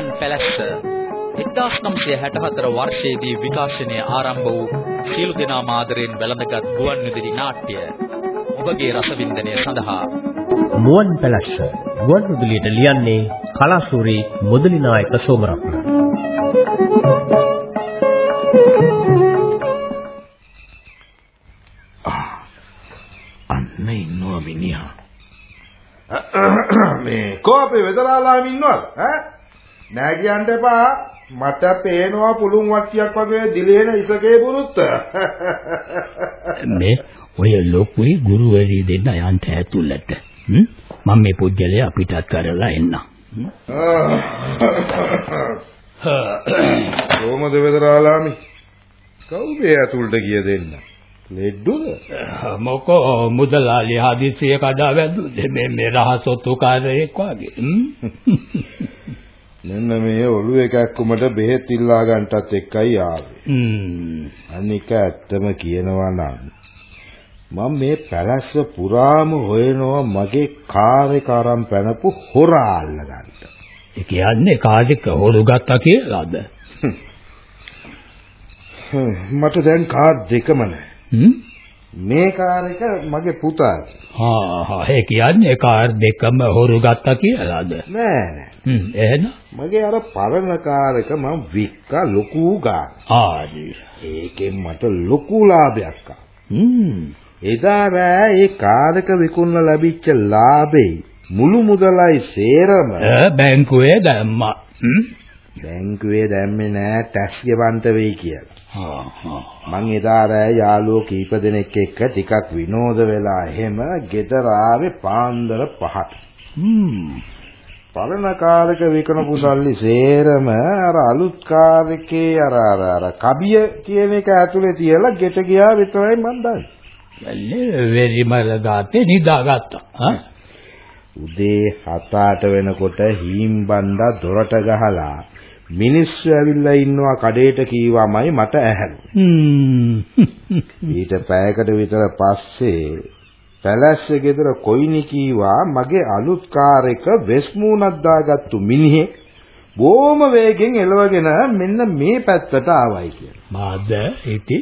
මුවන් පැලැස්ස 1964 වර්ෂයේදී විකාශනය ආරම්භ වූ සියලු දෙනා මාදරෙන් වැළඳගත් ගුවන් විදුලි නාට්‍ය. ඔබගේ රසවින්දනය සඳහා. මුවන් පැලැස්ස. ගුවන් විදුලියට ලියන්නේ කලාසූරි මුදලි නායක සෝමරත්න. අන්න ඉන්නවා මිනිහා. මේ කෝපේ වෙදලාලාම ඉන්නවද? ඈ නෑ කියන්න එපා. මට පේනවා පුළුන් වට්ටියක් වගේ දිලේන ඉසකේ පුරුත්ත. මේ ඔය ලොකුයි ගුරුවරී දෙන්න යන්ට ඇතුළට. මම මේ පුජ්‍යලේ අපිටත් කරලා එන්නම් කොහමද වෙදලාලාමි කවුද ඇතුළට ගිය දෙන්න? ලෙඩ්ඩුද? මොකෝ මුදලාලි හදිසිය කඩා වැදුනේ මේ මේ රහසොත්තුකාරයෙක් වගේ මෙන්න මේ ඔළුවේ කැක්කුමට බෙහෙත් ඉල්ලා ගන්නටත් එක්කයි ආවේ අනික ඇත්තම කියනවා නම් මම මේ පැලැස්ස පුරාම හොයනවා මගේ කාර් එක අරන් පැනපු හොරා අල්ලගන්න. ඒ කියන්නේ කාර් එක හොරු ගත්තා කියලාද? මට දැන් කාර් දෙකම නැහැ. මේ කාර් එක මගේ පුතාගේ. හා හා ඒ කියන්නේ කාර් දෙකම හොරු ගත්තා කියලාද? නෑ නෑ. එහෙනම් මගේ අර පරණ කාර් එක මම වික්කා ලොකු ගාන. ආදි. ඒකෙන් මට ලොකු ලාභයක් එදා රෑ ඒ කාරක විකුණලා ලැබිච්ච ලාභේ මුළු මුදලයි සේරම බැංකුවේ දැම්මා. බැංකුවේ දැම්මේ නෑ ටැක්ස් ගෙවන්න වෙයි කියලා. හා හා. මං එදා රෑ යාළුවෝ කීප දෙනෙක් එක්ක ටිකක් විනෝද වෙලා එහෙම ගෙදර ආවේ පාන්දර 5ට. හ්ම්. පරණ කාරක විකනපු සල්ලි සේරම අර අලුත් කාරකේ අර අර අර කබිය කියන එක ඇතුලේ තියලා ගෙට ගියා විතරයි මන් දන්නේ. එන්නේ වෙරිමල ගාතේ නිදාගත්තා. හා උදේ 7-8 වෙනකොට හීම්බන්දා දොරට ගහලා මිනිස්සු ඇවිල්ලා ඉන්නවා කඩේට කීවමයි මට ඇහැළුනේ. හ්ම්. ඊට පැයකට විතර පස්සේ පැලැස්සේ ගෙදර කොයිනි කීවා මගේ අලුත් කාර් එක වෙස්මූණක් දාගත්තු මිනිහෙක් බොහොම වේගෙන් එලවගෙන මෙන්න මේ පැත්තට ආවයි කියලා. මාද හිටි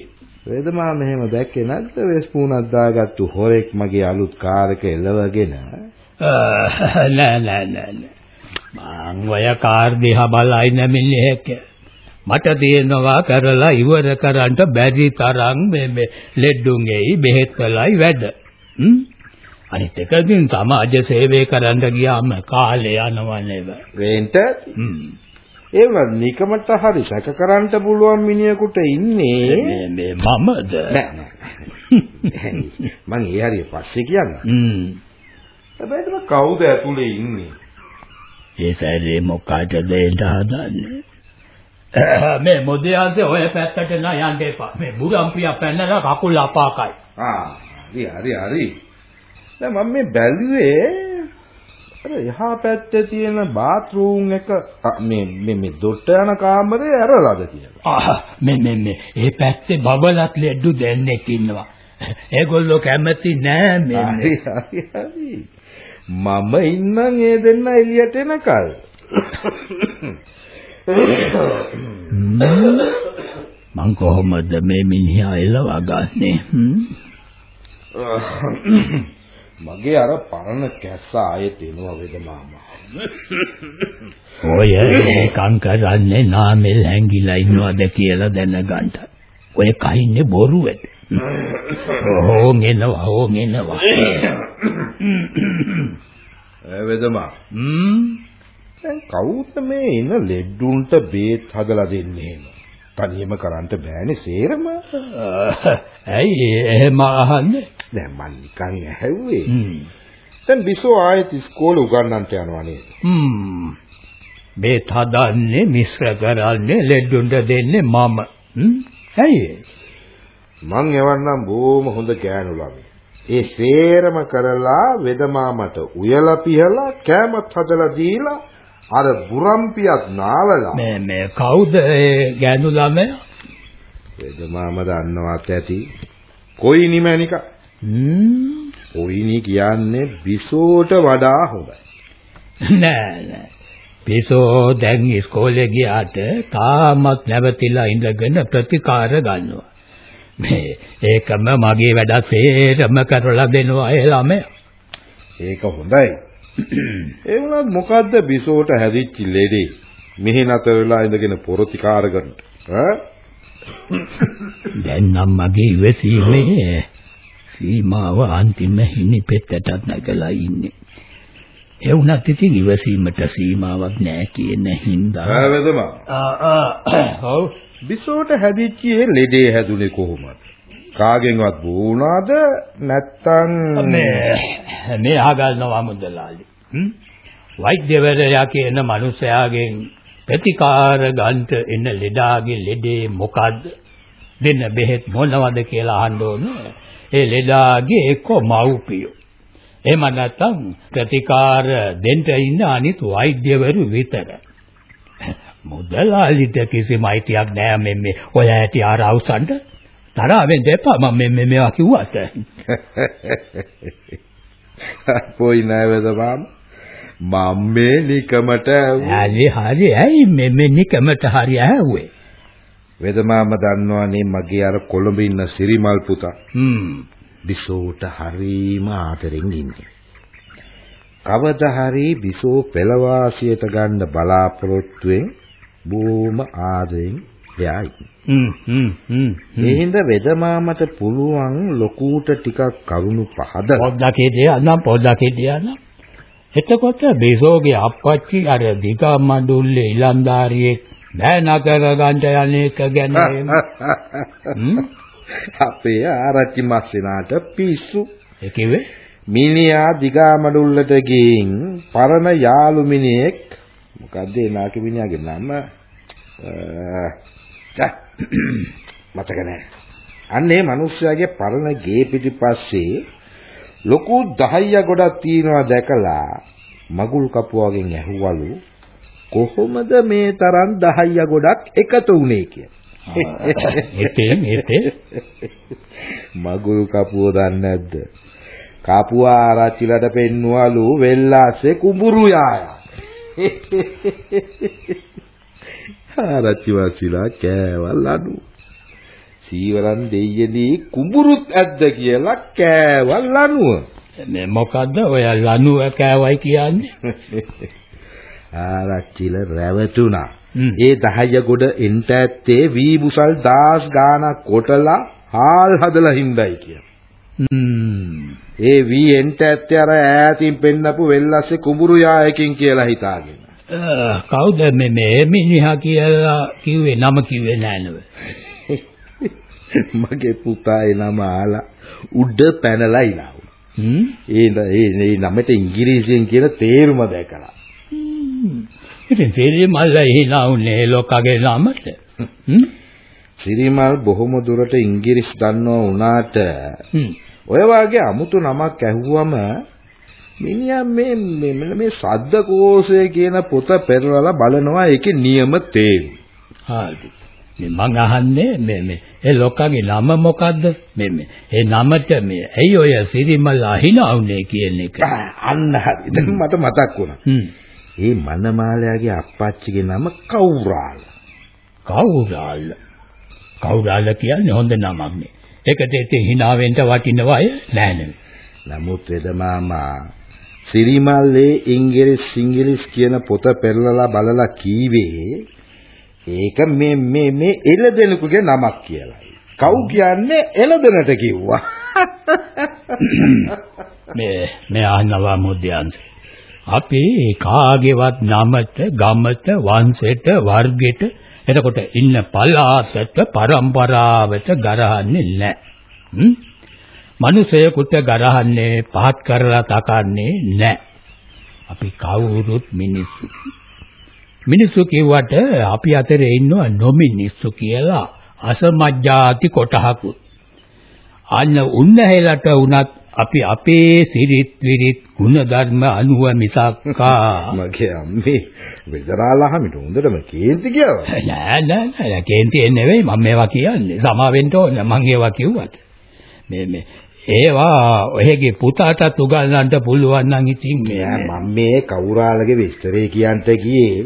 වේදමා මෙහෙම දැක්කේ නැද්ද වෙස්මූණක් දාගත්තු හොරෙක් මගේ අලුත් කාර් එක එලවගෙන නෑ නෑ නෑ නෑ. මං ඔය කාර් දිහා බලයි නැමිල්ලෙක්. මට තියෙනවා කරලා ඉවර කරන්න බැරි තරම් මේ මේ ලෙඩුන්ගෙයි බෙහෙත් කළයි වැඩ. හ්ම්. අනිත් එක දින් සමාජ සේවය කරන්න ගියාම කාලේ යනවා නේද? වෙන්ට හ්ම්. ඒ වුණත් නිකමට හරි සැක කරන්න පුළුවන් මිනිහෙකුට ඉන්නේ මේ මේ මමද? නෑ මං ඒ හරිය පස්සේ කියන්නම් හ්ම්. හැබැයි කවුද ඇතුලේ ඉන්නේ ඒ සැරේ මොකටද එන්න හදන්නේ? මේ මොදියාසේ ඔය පැත්තට නා යන්න එපා. මේ බුරම්පියා පැනලා කකුල් අපාකයි. ආ හරි හරි හරි දැන් මම මේ බැලුවේ අර එහා පැත්තේ තියෙන බාත් รู ම් එක මේ මේ මේ දොට්ට යන කාමරේ ඇරලාද කියලා ආ මේ මේ මේ ඒ පැත්තේ බබලත් ලෙඩු දෙන්නෙක් ඉන්නවා. ඒගොල්ලෝ කැමති නෑ මේ හරි හරි හරි මම ඉන්නම් ඒ දෙන්න එළියට එනකල් මං කොහොමද මේ මිනිහා එලවා ගන්නෙ? මගේ අර පරණ කැස්ස ආයෙත් එනවා වේද මාමා ඔය ඒකම් කරන්නේ නාමෙල් හැංගිලා ඉන්නවද කියලා දැනගන්න. ඔය කයින්නේ බොරුවට. ඕන් එනවා ඕන් එනවා. ඈ වේදමා හ්ම්? දැන් කවුද මේ ඉන ලෙඩුන්ට බේත් හදලා දෙන්නේ එහෙම තනියම කරන්න බෑනේ සේරම ඇයි එහෙම අහන්නේ? දැන් මං නිකන් ඇහැව්වේ හ්ම්. දැන් බිසෝ ආයෙත් ඉස්කෝලේ උගන්වන්නට යනවා නේද හ්ම්. බේත් හදන්නේ මිශ්‍ර කරන්නේ ලෙඩුන්ට දෙන්නේ මම. ඇයි? මං එවන්නම් බොහොම හොඳ ගෑනු ළමයි ඒ සේරම කරලා වෙදමාමට උයලා පිහලා කෑමත් හදලා දීලා අර බුරම්පියක් නාවලා මේ මේ කවුද ඒ ගෑනු ළමයා? වෙදමාම දන්නවත් ඇති කොයිනි මැනික හ්ම්. කොයිනි කියන්නේ බිසෝට වඩා හොඳයි නෑ නෑ. පිසෝ දැන් ඉස්කෝලේ ගියාට තාමත් නැවතිලා ඉඳගෙන ප්‍රතිකාර ගන්නවා. මේ ඒකම මගේ වැඩ සේරම කරලා දෙනවා ඒ ළමයා. ඒක හොඳයි. ඒ වුණත් මොකද්ද බිසෝට හැදිච්ච ලෙඩේ? මෙහි නතර වෙලා ඉඳගෙන ප්‍රතිකාර කරන්න. ඈ? දැන් නම් මගේ ඉවසීමේ සීමාව අන්තිම හිණි පෙත්තටත් නැගලා ඉන්නේ. ඒ වුණත් ඉතින් ඉවසීමට සීමාවක් නැහැ කියන හින්දා. ඈ වෙදමා. ආ ආ ඔව් බිසෝට හැදිච්ච ඒ ලෙඩේ හැදුනේ කොහොමද? කාගෙන්වත් වුණාද නැත්තම් මේ මේ අහගන්නවා මුදලාලි. වෛද්‍යවරයා කියන මනුස්සයාගෙන් ප්‍රතිකාර ගන්නට එන ලෙඩාගේ ලෙඩේ මොකද්ද? දෙන්න බෙහෙත් මොනවද කියලා අහන්න ඕනේ. ඒ ලෙඩාගේ එක්ක මව්පියෝ. එහෙම නැත්නම් ප්‍රතිකාර දෙන්න ඉන්න අනිත් වෛද්‍යවරු විතරයි. මුදලාලිට කිසිම අයිතියක් නෑ මේ මේ ඔය ඇටි ආර අවසන්ට. තරවෙන් දෙපා මම මේ මේවා කිව්වට පොයි නෑ වෙදමාම මම මේ නිකමට හරි හරි. ඇයි මේ මේ නිකමට හරි ඇහුවේ? වෙදමාම දන්නවනේ මගේ අර කොළඹ ඉන්න සිරිමල් පුතා. හ්ම්. බිසෝට හරීම ආදරෙන් ඉන්නේ. කවදා හරි බිසෝ පෙළවාසියට ගන්න බලාපොරොත්තුෙන් බොහොම ආදරෙන් එයා ඉන්නේ හ්ම් හ්ම් හ්ම්. ඒ හින්දා වෙදමාමට පුළුවන් ලොකුට ටිකක් කරුණු පහද. පොඩ්ඩක් හිටියනම් පොඩ්ඩක් හිටියනම් එතකොට බේසෝගේ අප්පච්චි අර දිගා මඩුල්ලේ ඉලන්දාරියෙක් බෑ නකර ගන්න යන්නේක ගැන. හ්ම්? අපේ ආරච්චි මස්සනාට පිස්සු. ඒ කිව්වේ? මිනිහා දිගා මඩුල්ලට ගින් පරණ යාළු මිනිහෙක්. මොකද්ද ඒ නාකි මිනිහාගේ නම මතක නැහැ. අන්න ඒ මිනිස්යාගේ පරණ ගේ පිටිපස්සේ ලොකු දහයිය ගොඩක් තියනවා දැකලා මගුල් කපුවාගෙන් ඇහුවලු කොහොමද මේ තරම් දහයිය ගොඩක් එකතු වුනේ කියලා. එතෙන් එතෙන් මගුල් කපුව දන්නේ නැද්ද? කපුවා ආරච්චිලට පෙන්නුවලු වෙල්ලාසේ කුඹුරු යායා. ආරච්චි වාසිලා කෑවල් අඩු. සීවරන් දෙයියදී කුඹුරුත් ඇද්ද කියලා කෑවල් අනුව. මේ මොකද්ද ඔය ලනුව කෑවයි කියන්නේ ආරච්චිල රැවටුණා. හ්ම්. ඒ 10 ගොඩ එන්ට ඇත්තේ වීබුසල් දාස් ගානක් කොටලා හාල් හදලා හින්දයි. හ්ම් ඒ වී එන්ට ඇත්තේ අර ඈතින් පෙන්නපු වෙල්ලස්සේ කුඹුරු යායකින් කියලා හිතාගෙන. කවුද මේ මේ මිනිහා කියලා කිව්වේ? නම කිව්වේ නෑ නේද? මගේ පුතා ඒ නම අහලා උඩ පැනලා ඉලා. හ්ම්? ඒ ඒ නමට ඉංග්‍රීසියෙන් කියන තේරුම දැකලා. ඉතින් සේරිය මල්ල එහිලා උන්නේ ලෝකගේ නමට. හ්ම්? සිරිමල් බොහොම දුරට ඉංග්‍රීසි දන්නව වුණාට ඔය වාගේ අමුතු නමක් ඇහුවම මිනිහා මේ මේ මෙන්න මේ සද්දකෝෂය කියන පොත පෙරලලා බලනවා ඒකේ නියම තේරුම. හරි මේ මං අහන්නේ මේ මේ ඒ ලෝකගේ නම මොකද්ද මේ මේ ඒ නමට මේ ඇයි ඔය සිරිමල් අහිනා උනේ කියන එක අන්න හරි. දැන් මට මතක් වුණා. හ්ම් ඒ මනමාලයාගේ අප්පච්චිගේ නම කවුරාල. කවුරාල කවුරාල කියන්නේ හොඳ නමක් නේ ඒකට ඉතින් hina වෙන්න වටිනව නෑ නෙමෙයි නමුත් වෙද මාමා සිරිමල්ලේ ඉංග්‍රීසි සිංග්‍රීසි කියන පොත පෙරලලා බලලා කීවේ ඒක මේ මේ මේ එළදෙනෙකුගේ නමක් කියලායි. කව් කියන්නේ එළදෙනට කිව්වා. මේ මේ අහනවා මුද්‍යන්ත අපි කාගේවත් නමට ගමට වංශයට වර්ගයට එතකොට ඉන්න පළාතට પરම්පරාවට ගරහන්නේ නැහැ. මිනිසෙකුට ගරහන්නේ පහත් කරලා තකන්නේ නැහැ. අපි කවුරුත් මිනිස්සු. මිනිස්සු කිව්වට අපි අතරේ ඉන්නවා නොමිනිස්සු කියලා අසමජ්ජාති කොටහකුත්. අන්න උන්නැහෙලට වුණත් අපි අපේ සිරිත් විරිත් ಗುಣධර්ම අනුව මිසක්කා මගේ අම්මේ වෙදරාලහමිට හොඳටම කේන්ති කියවා. නෑ නෑ නෑ කේන්ති නෙවෙයි මම මේවා කියන්නේ සමා වෙන්න ඕනේ මම ඒවා කිව්වට මේ මේ ඒවා ඔයගේ පුතාටත් උගන්වන්න පුළුවන් නම් ඉතින් නෑ මම මේ කවුරාලගේ විස්තරේ කියන්ට ගියේ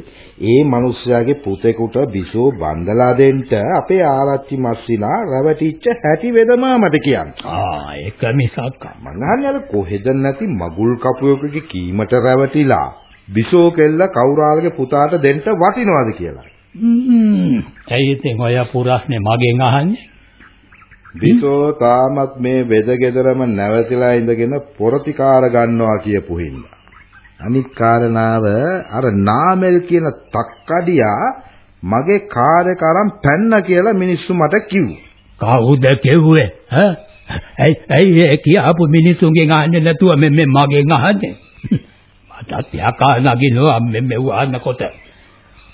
ඒ මිනිස්යාගේ පුතේකට බිසෝ බන්දලා දෙන්න අපේ ආරච්චි මස්සිනා රැවටිච්ච හැටි වෙදමා මට කියන්න. ආ ඒක මිසක් මං අර කොහෙද නැති මගුල් කපුවකගේ කීමට රැවටිලා බිසෝ කෙල්ල කවුරාලගේ පුතාට දෙන්න වටිනවද කියලා. හ්ම් ඇයි ඉතින් ඔය පුරස්නේ මගෙන් අහන්නේ? බිසෝ තාමත් මේ වෙදගෙදරම නැවතිලා ඉඳගෙන පොරතිකාර ගන්නවා කියපු හින්දා. අනිත් කාරණාව අර නාමල් කියන තක්කඩියා මගේ කාර්යක අරන් පැන්න කියලා මිනිස්සු මට කිව්වා. කවුද කිව්වේ? ඈ? ඇයි ඇයි ඒ කියාපු මිනිසුන්ගෙන් අහන්නේ නැතුව මෙ මෙ මගෙන් අහන්නේ? මටත් යකා නගිනවා මෙ මෙව අහනකොට.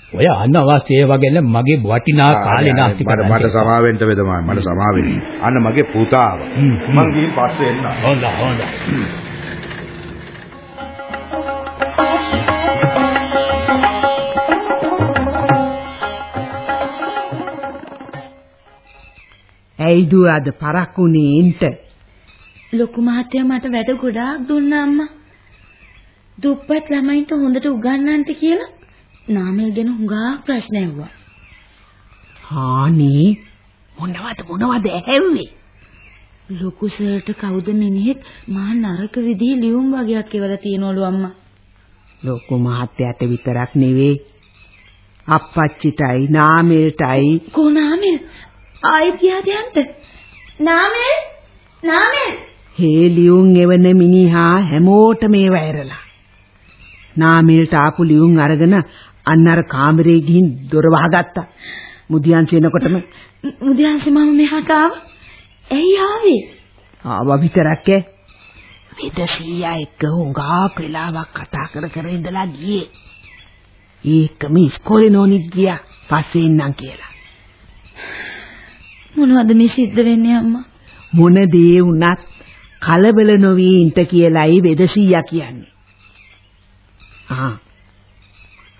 ඔය අනවශ්‍ය ඒවා ගැන මගේ වටිනා කාලේ නාස්ති මට මට සමාවෙන්න වේදමයි මට සමාවෙන්න. අන්න මගේ පුතාව. මං ගිහින් පස්සේ එන්න. හොඳ හොඳ. ඇයි දුව අද පරක්කුනේ එන්ට? ලොකු මහත්තයා මට වැඩ ගොඩාක් දුන්නා අම්මා. දුප්පත් ළමයින්ට හොඳට උගන්වන්නට කියලා නාමල් ගැන හුඟා ප්‍රශ්න ඇහුවා. හානේ මොනවද මොනවද ඇහැව්වේ? ලොකු සර්ට කවුද මිනිහෙක් මහා නරක විදිහේ ලියුම් වගේක් එවලා තියනවලු අම්මා. ලොකු මහත්තයාට විතරක් නෙවෙයි අප්පච්චිටයි නාමෙල්ටයි කෝ නාමල් ආයෙත් ගියාද යන්න? නාමල් නාමල් හේ ලියුම් එවන මිනිහා හැමෝටම ඒව ඇරලා. නාමෙල්ට ආපු ලියුම් අරගෙන අන්න අර කාමරේ ගිහින් දොර වහගත්තා. මුදියන්ස එනකොටම මුදියන්සේ මම මෙහාට ආවා. ඇයි ආවේ? ආව විතරක් ඈ. වෙදසියා එක්ක හුඟක් වෙලාවක් කතා කර කර ඉඳලා ගියේ. ඒකම ඉස්කෝලේ නෝනිත් ගියා. පස්සේ එන්නම් කියලා. මොනවද මේ සිද්ධ වෙන්නේ අම්මා? මොන දේ වුණත් කලබල නොවී ඉන්න කියලායි වෙදසියා කියන්නේ. ආ.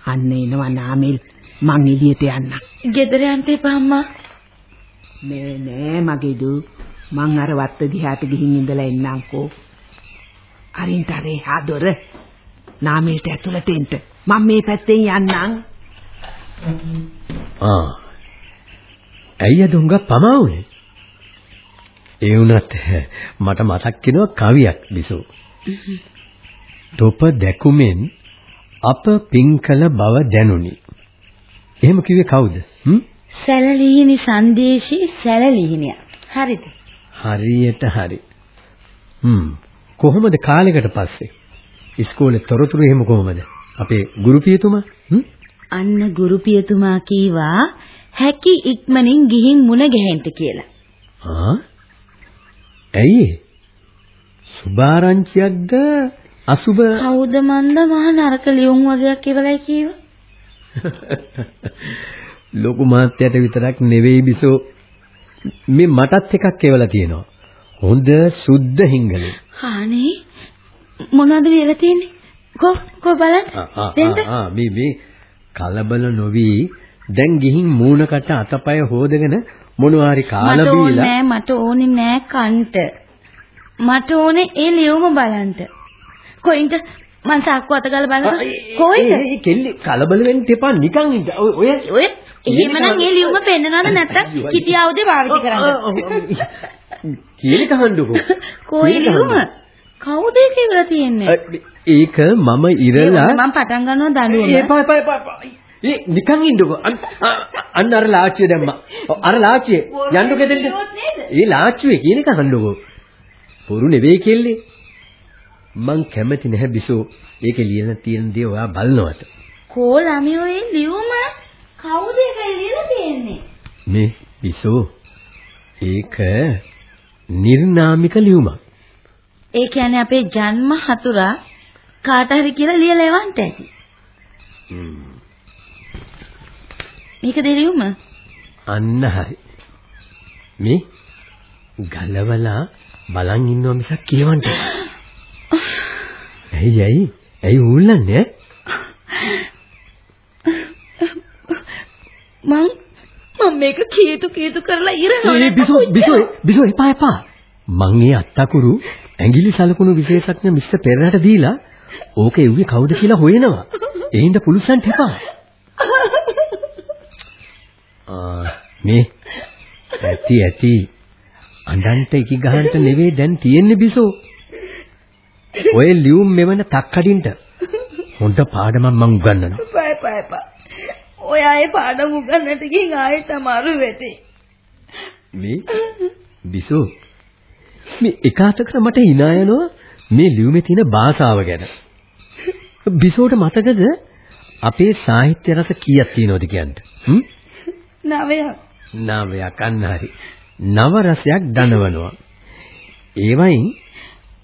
අන්න එනවා නාමල් මං එළියට යන්න. ගෙදර යන්න එපා අම්මා. නෑ නෑ මගේ දු මං අර වත්ත දිහාට ගිහින් ඉඳලා එන්නම්කෝ. අරින්ට අර එහා දොර නාමල්ට ඇතුළට එන්න. මම මේ පැත්තෙන් යන්නම්. ආ. ඇයි අද උංග පමා වුනේ? ඒ වුණත් මට මතක් වෙනවා කවියක් බිසෝ. තොප දැකුමෙන් අප පිංකල බව දැනුනි. එහෙම කිව්වේ කවුද? හ්ම්? සැලලිහිණි සංදේශී සැලලිහිණිය. හරිද? හරියට හරි. හ්ම්. කොහොමද කාලයකට පස්සේ? ඉස්කෝලේ තොරතුරු එහෙම කොහොමද? අපේ ගුරු පියතුමා? හ්ම්? අන්න ගුරු පියතුමා කීවා හැකි ඉක්මනින් ගිහින් මුණ ගැහෙන්න කියලා. ආ? ඇයි? සුභාරංචියක්ද අසුබ කවුද මන්ද මහා නරක ලියුම් වගේක් ඉවලයි කීව? ලොකු මාත්‍යට විතරක් නෙවෙයි බිසෝ මේ මටත් එකක් කියවලා තියෙනවා. හොඳ සුද්ධ හිංගලේ. හානේ මොනවද ලියලා තියෙන්නේ? කො කො බලන්න. දෙන්න. ආ මේ මේ කලබල නොවි දැන් ගිහින් මූණකට අතපය හොදගෙන මොනවා හරි කාලා මට ඕනේ බීලා නෑ මට ඕනේ නෑ කන්ට. මට ඕනේ ඒ ලියුම බලන්න. කොයින්ද මං සාක්කුව අත ගාලා බලන්න. කොයිද? ඒ කෙල්ලි කලබල වෙන්න එපා නිකන් ඉන්න. ඔය ඔය එහෙමනම් ඒ ලියුම පෙන්නනවද නැත්තම් කිතියාවුදේ භාවිත කරන්න. කීලි කහන්නකෝ. කොයි ලියුම? කවුද ඒක ඉවලා තියෙන්නේ? ඒක මම ඉරලා මම පටන් ගන්නවා දඬුවම. එපා එපා එපා. ඒ නිකන් ඉන්නකෝ. අන්න- අර ලාච්චිය දැම්මා. අර ලාච්චිය යන්නකෝ දෙන්න. ඒ ලාච්චියේ කියන එක අහන්නකෝ. පොරු නෙවෙයි කෙල්ලේ. මං කැමති නැහැ බිසෝ. ඒකේ ලියලා තියෙන දේ ඔයා බලනවට. කෝ ළමයෝ ඒ ලියුම කවුද ඒක ලියලා තියෙන්නේ? මේ බිසෝ ඒක නිර්නාමික ලියුමක්. ඒ කියන්නේ අපේ ජන්ම හතුරා කාට හරි කියලා ලියලා එවන්න ඇති. මේක දෙලියුම? අන්න හරි. මේ ගලවලා බලන් ඉන්නව මිසක් කියවන්න. ඇයි ඇයි ඇයි ඌල්ලන්නේ? මං මම මේක කීතු කීතු කරලා ඉරනවා. ඒ බිසෝ බිසෝ බිසෝ එපා එපා. මං ඒ අත්තකුරු ඇඟිලි සලකුණු විශේෂඥ මිස්ටර් පෙරරට දීලා ඕක එව්වේ කවුද කියලා හොයනවා. ඒ හින්දා පුලිසන්ට එපා. ආ මේ ඇති ඇති අඬන්ට ඉකි ගහන්න නෙවෙයි දැන් තියෙන්නේ බිසෝ. ඔය ලියුම් මෙවන තක්කඩින්ට හොඳ පාඩමක් මං උගන්වනවා. බය බය බය. ඔය ආයේ පාඩම් උගන්නට ගිහින් ආයෙත් අමාරු වෙතේ. මේ බිසෝ මේ එකාතකට මට hina යනවා මේ ලියුමේ තියෙන භාෂාව ගැන. බිසෝට මතකද අපේ සාහිත්‍ය රස කීයක් තියෙනවද කියන්නේ? හ්ම්? නවයක්. නවයක් අන්න හරි. නව රසයක් දනවනවා. ඒවයින්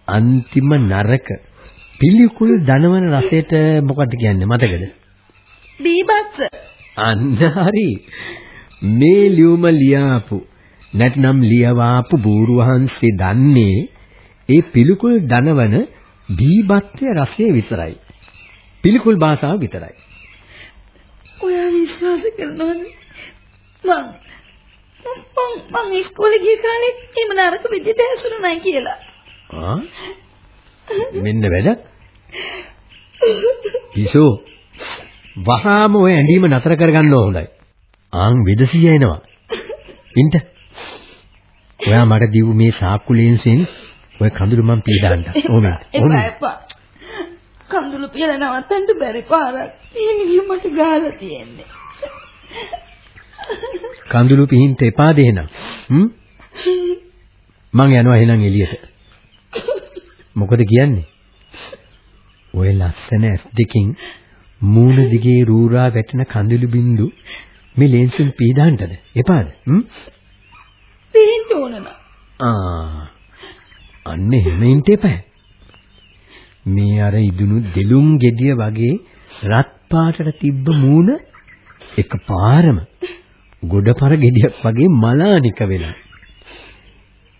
අන්තිම නරක පිළිකුල් දනවන රසයට මොකක්ද කියන්නේ මතකද? බීබස්ස. අන්න හරි. මේ ලියුම ලියාපු නැත්නම් ලියවාපු බూరు වහන්සේ දන්නේ ඒ පිළිකුල් දනවන බීබත්ය රසය විතරයි. පිළිකුල් භාෂාව විතරයි. ඔයා විශ්වාස කරනවද? මං මං මං ඉස්කෝලේ ගිය කාලේ එහෙම නරක විදිහට හැසිරුණා කියලා. ආ මෙන්න වැඩ. කිසෝ වහාම ඔය ඇඳීම නතර කරගන්න හොඳයි. ආන් වෙදසිය එනවා. ඉන්න. ඔයා මට දීපු මේ සාක්කු ලේන්සෙන් ඔය කඳුළු මම පීඩාන්න. එපා එපා. කඳුළු පියලා නවත්තන්න බැරි පාරක්. මේ මට ගහලා තියෙන්නේ. කඳුළු පිහින්ට එපා දෙහෙනම්. හ්ම්? මං යනවා එහෙනම් එළියට. මොකද කියන්නේ? ඔය ලස්සන ඇස් දෙකින් මූණ දිගේ රූරා වැටෙන කඳුළු බින්දු මේ ලෙන්සෙන් පීඩාන්නද? එපාද? හ්ම්? පේන්න ඕන නම්. ආ. අන්න එහෙම ඉන්න එපා. මේ අර ඉදුණු දෙලුම් ගෙඩිය වගේ රත් පාටට තිබ්බ මූණ එකපාරම ගොඩපර ගෙඩියක් වගේ මලානික වෙලා.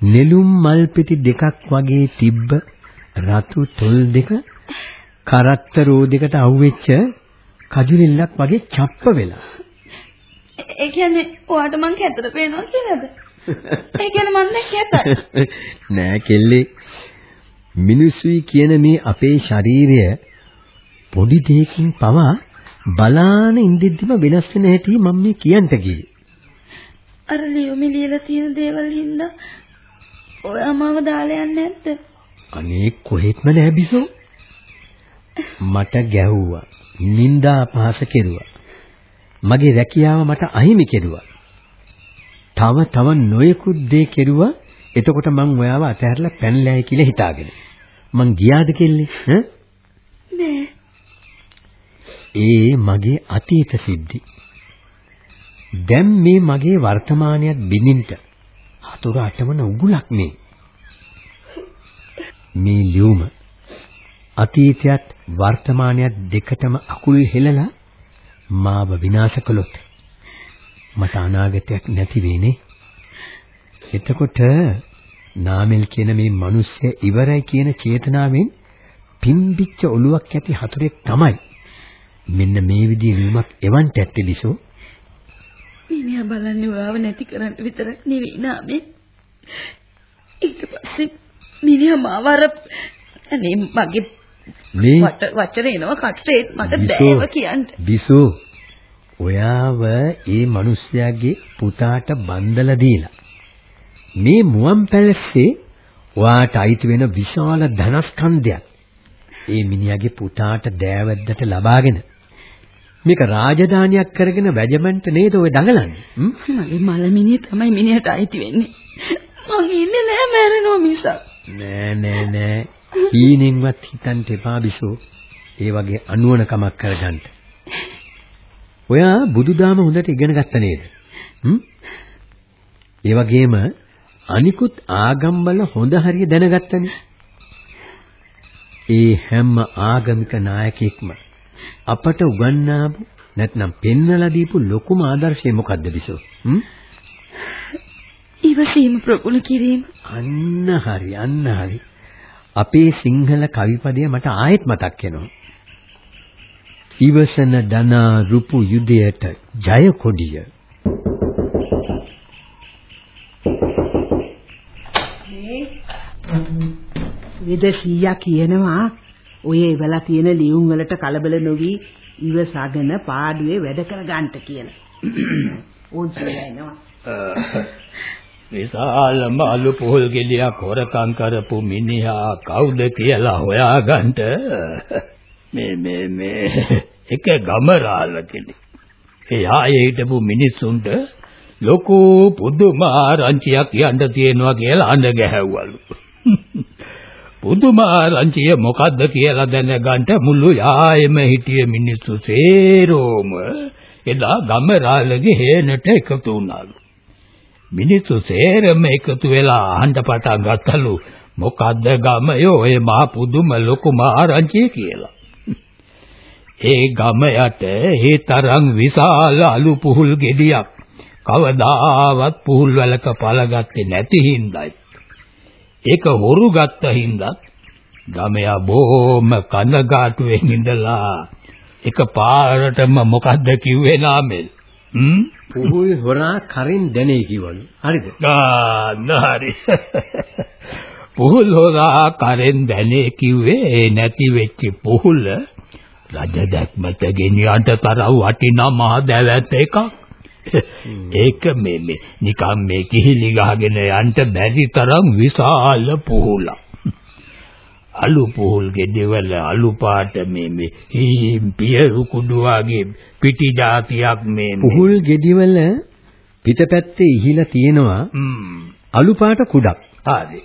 නෙළුම් මල් පෙති දෙකක් වගේ තිබ්බ රතු තොල් දෙක කරත්ත රෝදයකට අහුවෙච්ච කජුරිල්ලක් වගේ චප්ප වෙලා. ඒ කියන්නේ ඔයාට මං කැතට පේනවා කියලාද? ඒ කියන්නේ මං දැන් කැතයි. නෑ කෙල්ලේ. මිනිසුයි කියන මේ අපේ ශරීරය පොඩි දෙයකින් පවා බලාන ඉඳිද්දිම වෙනස් වෙන හැටි මම මේ කියන්ට ගියේ. අර ලියුමේ ලියලා තියෙන දේවල් හින්දා ඔයා මාව දාලා යන්නේ නැද්ද? අනේ කොහෙත්ම නෑ බිසෝ. මට ගැහුවා. නිന്ദා අපහාස කෙරුවා. මගේ රැකියාව මට අහිමි කෙරුවා. තව තව නොයෙකුත් දේ කෙරුවා. එතකොට මං ඔයාව අතහැරලා පැනලයි කියලා හිතාගෙන. මං ගියාද කෙල්ලේ? ඈ? නෑ. ඒ මගේ අතීත සිද්ධි. දැන් මේ මගේ වර්තමානයත් බින්නින්ට හතුරු අටවන උගුලක් මේ. මේ ලියුම අතීතයත් වර්තමානයත් දෙකටම අකුල් හෙලලා මාව විනාශ කළොත් මට අනාගතයක් නැති වෙන්නේ. එතකොට නාමල් කියන මේ මිනිස්සය ඉවරයි කියන චේතනාවෙන් පිම්බිච්ච ඔලුවක් ඇති හතුරෙක් තමයි. මෙන්න මේ විදිහේ වීමක් එවන්ට ඇත්තේ දිසෝ. මිනිහා බලන්නේ ඔයාව නැති කරන්න විතරක් නෙවෙයි නාමේ. ඊට පස්සේ මිනිහා මාව අර අනේ මගේ මේ වචන එනවා කට්ටේ. මට බෑව කියන්න. බිසෝ ඔයාව ඒ මිනිස්යාගේ පුතාට බන්දලා දීලා. මේ මුවන් පැලස්සේ ඔයාට අයිති වෙන විශාල ධනස්කන්ධයක් ඒ මිනිහාගේ පුතාට දෑවැද්දට ලබාගෙන. මේක රාජධානියක් කරගෙන වැජමන්ට නේද ඔය දඟලන්නේ? මගේ මලමිනිය තමයි මිනිහට අයිති වෙන්නේ. මං ඉන්නේ නෑ මැරෙනවා මිසක් නෑ නෑ නෑ. හීනෙන්වත් හිතන්න එපා බිසෝ. ඒ වගේ අනුවන කමක් කරගන්න. ඔයා බුදුදාම හොඳට ඉගෙන ගත්ත නේද? හ්ම්? ඒ වගේම අනිකුත් ආගම්වල හොඳ හරිය දැනගත්තනේ. ඒ හැම ආගමික නායකයෙක්ම අපට උගන්වාපු නැත්නම් පෙන්වලා දීපු ලොකුම ආදර්ශය මොකද්ද බිසෝ? හ්ම්? ඉවසීම ප්‍රගුණ කිරීම. අන්න හරි අන්න හරි. අපේ සිංහල කවිපදය මට ආයෙත් මතක් වෙනවා. ඉවසන දනා රුපු යුදයට ජය කොඩිය. මේ වෙද සීයා කියනවා ඔය එවලා තියෙන ලියුම් වලට කලබල නොවි ඉවසගෙන පාඩුවේ වැඩ කරගන්න කියලා. ඕන් කියනවා. විශාල මාළු පොල් ගෙඩියක් හොරකම් කරපු මිනිහා කවුද කියලා හොයාගන්න මේ මේ මේ එක ගමරාල කෙනෙක්. එයා හිටපු මිනිස්සුන්ට ලොකු පුදුම ආරංචියක් යන්න තියෙනවා කියලා අඬ ගැහැව්වලු. පුදුම ආරංචිය මොකද්ද කියලා දැනගන්න මුළු යායෙම හිටිය මිනිස්සු සේරෝම එදා ගමරාලගේ හේනට එකතු වුණාලු. මිනිස්සු සේරම එකතු වෙලා අහන්න පටන් ගත්තලු මොකද්ද ගමයෝ ඔය මා පුදුම ලොකු ආරංචිය කියලා. ඒ ගම යට ඒ තරම් විශාල අලු පුහුල් ගෙඩියක් කවදාවත් පුහුල් වලක පළගත්තේ නැති හින්දායි. ඒක හොරු ගත්ත හින්දා ගමයා බොහොම කනගාටුවෙන් ඉඳලා එක පාරටම මොකද්ද කිව්වේ නාමෙල් හ්ම්? පුහුල් හොරා කරින් දැනේ කිවලු හරිද? ආ හරි. පුහුල් හොරා කරින් දැනේ කිව්වේ නැති වෙච්ච පුහුල රජ දැක්මත ගෙනියන්න තරම් වටිනා මහ දැවැත් එකක්. ඒක මේ මේ නිකම් මේ කිහිලි ගහගෙන යන්න බැරි තරම් විශාල පුහුලක්. අලු පුහුල් ගෙඩිවල අලු පාට මේ මේ හීම් පියරු කුඩු වගේ පිටි જાතියක් මේ පුහුල් ගෙඩිවල පිටපැත්තේ ඉහිලා තියෙනවා අලු පාට කුඩක්. හරි.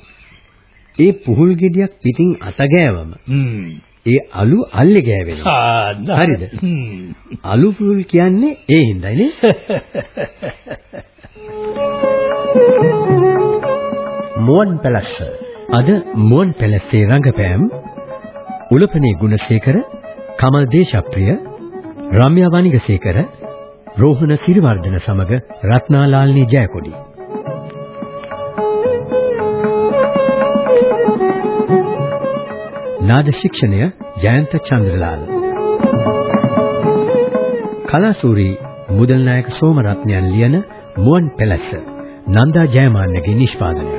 ඒ පුහුල් ගෙඩියක් පිටින් අත ගෑවම ඒ අලු අල්ලේ ගෑවෙනවා. හරිද? අලු පුල් කියන්නේ ඒ හින්දායි නේ. මුවන් පැලස්ස. අද මුවන් පැලස්සේ රංගපෑම් උලපනේ ගුණසේකර, කමල් දේශප්‍රිය, රම්‍යා වනිගසේකර, රෝහණ සිරිවර්ධන සමග රත්නාලාල්නී ජයකොඩි. නාද ශික්ෂණය ජයන්ත චන්ද්‍රලාල් කලාසූරි මුදල් නායක සෝමරත්නයන් ලියන මුවන් පැලැස්ස නන්දා ජයමාන්නගේ නිෂ්පාදනය